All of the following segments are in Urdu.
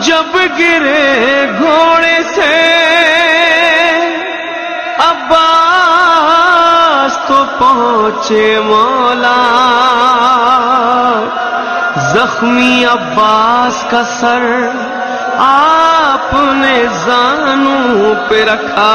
جب گرے گھوڑے سے عباس تو پہنچے مولا۔ زخمی عباس کا سر آپ نے زانوں پہ رکھا۔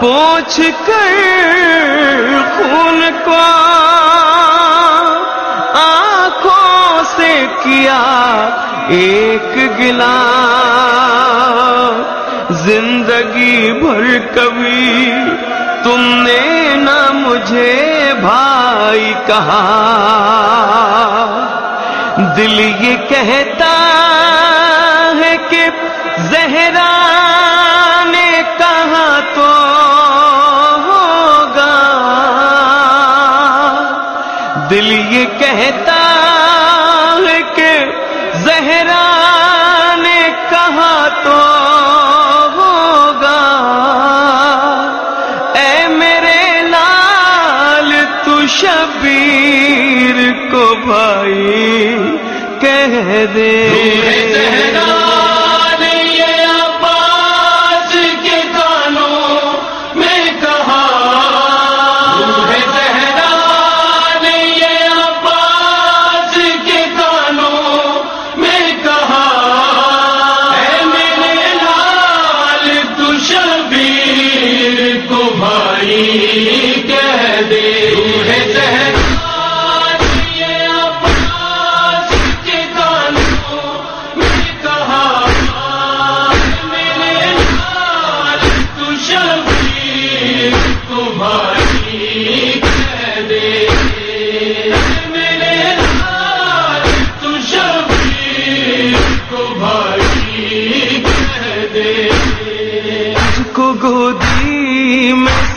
پوچھ کر خون کو کیا ایک گلا زندگی بھر کبھی تم نے نہ مجھے بھائی کہا دل یہ کہتا ہے کہ زہرا نے کہا تو ہوگا دل یہ کہتا ہے زہرا نے کہا تو ہوگا؟ اے میرے لال تو شبیر کو بھائی کہہ دے۔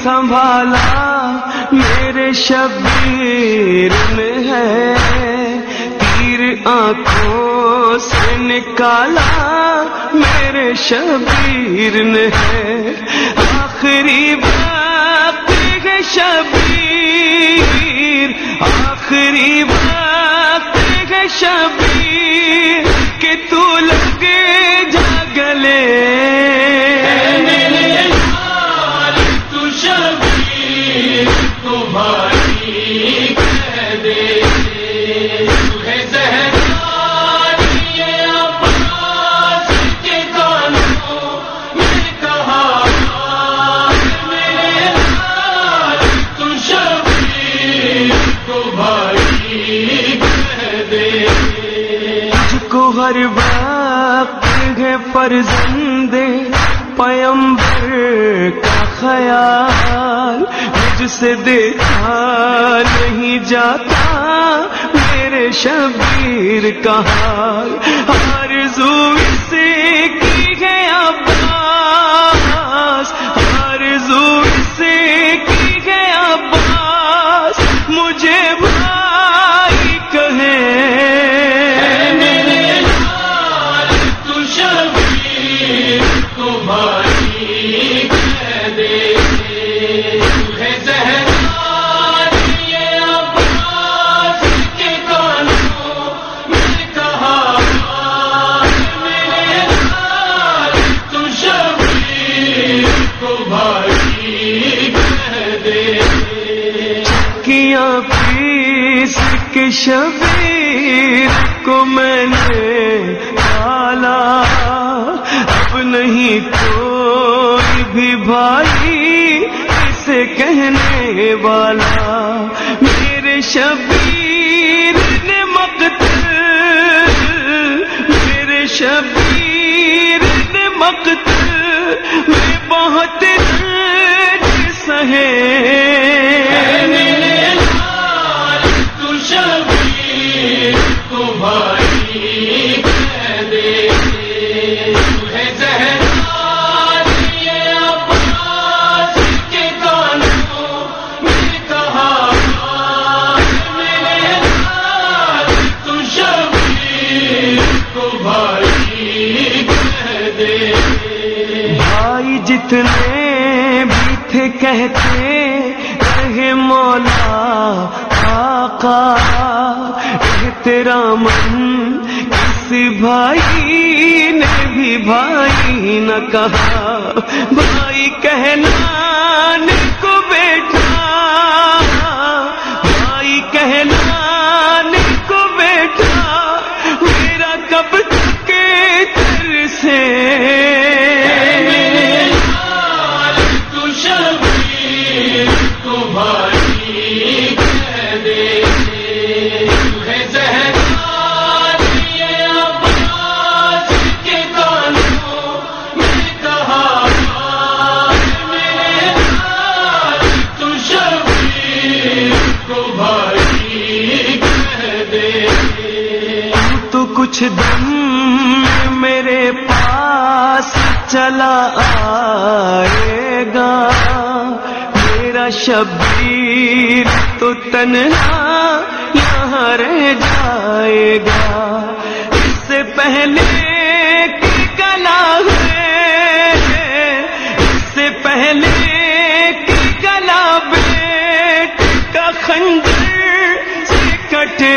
سنبھالا، میرے شبیر میں ہے۔ تیر آنکھوں سے نکالا، میرے شبیر نے ہے۔ آخری بات ہے شبیر، آخری بات ہے شبیر۔ پر وقت ہے فرزند پیمبر کا خیال مجھ سے دیکھا نہیں جاتا میرے شبیر کا حال میں نے پالا اب نہیں کوئی بھی بھائی اسے کہنے والا۔ میرے شبیر نے مقتل، میرے شبیر نے مقتل، میں بہت جتنے بھی تھے کہتے، رہے مولا آقا، احترام کسی بھائی نے بھی بھائی نہ کہا، بھائی کہنا میرا شبیر تو تنہا یہاں رہ جائے گا۔ اس سے پہلے کی ہے اس سے پہلے کی گلا بیٹ کا خنجر سے کٹے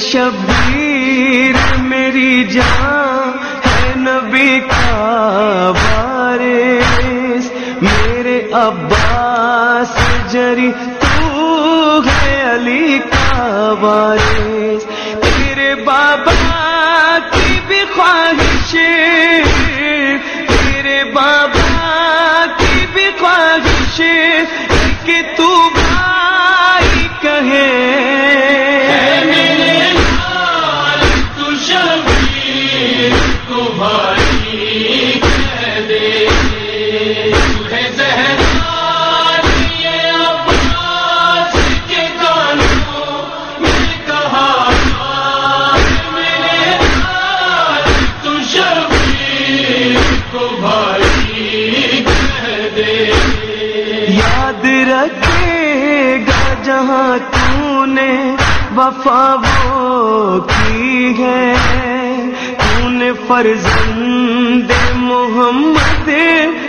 شبیر میری جان ہے نبی کا بارش میرے عباس جری تو ہے علی کا بارش تیرے بابا کی بھی خواہش تیرے بابا کی بھی خواہش کہ تو وفا وہ کی ہے۔ تو نے فرزند محمد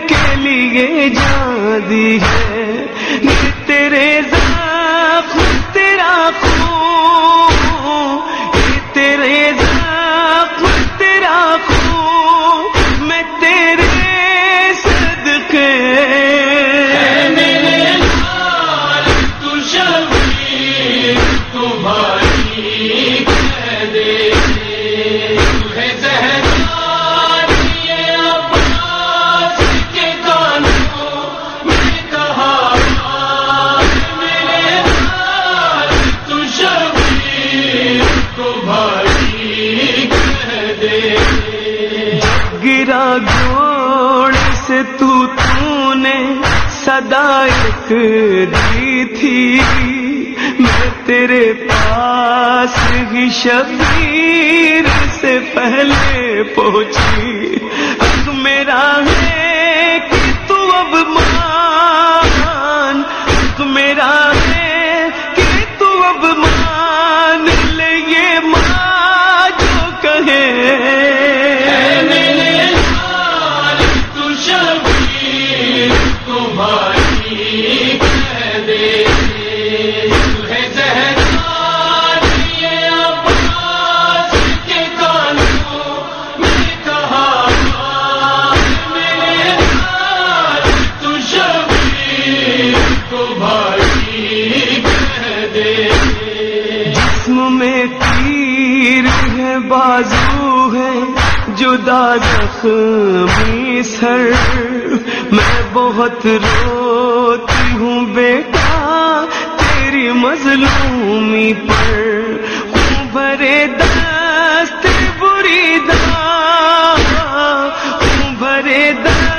کے لیے جان دی ہے؟ یہ تیرے زخم تیرا خون۔ یہ تیرے زخم تیرا خون۔ میں تیرے گرا گوڑ سے تو تو نے صدا ایک دی تھی۔ میں تیرے پاس ہی شبیر سے پہلے پہنچی۔ حق میرا ہے کہ تو اب خدا زخمی سر۔ میں بہت روتی ہوں بیٹا، تیری مظلومی پر۔ ہوں بھرے دست، بری دا ہوں بھرے دست۔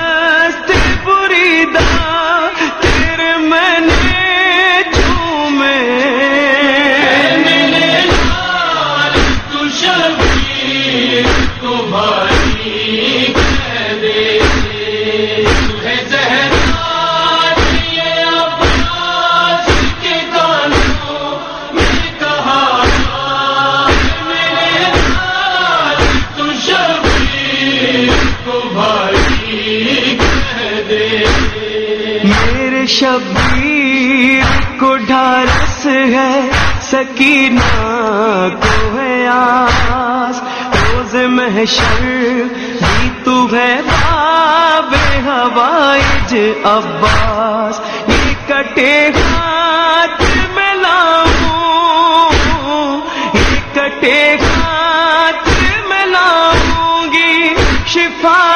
کو ڈھارس ہے، سکینہ کو ہے آس۔ روز محشر بھی تو ہے باب ہوائج عباس۔ یہ کٹے ہاتھ میں لاؤں یہ کٹے ہاتھ میں لاؤں گی شفاعت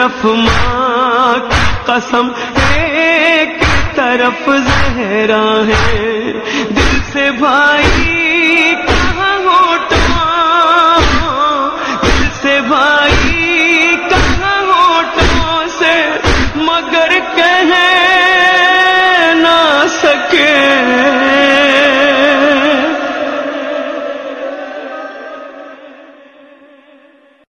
طرف ماں کی قسم ایک طرف زہرا ہے۔ دل سے بھائی، کہاں ہوٹا؟ دل سے بھائی، کہاں ہو سے؟ مگر کہیں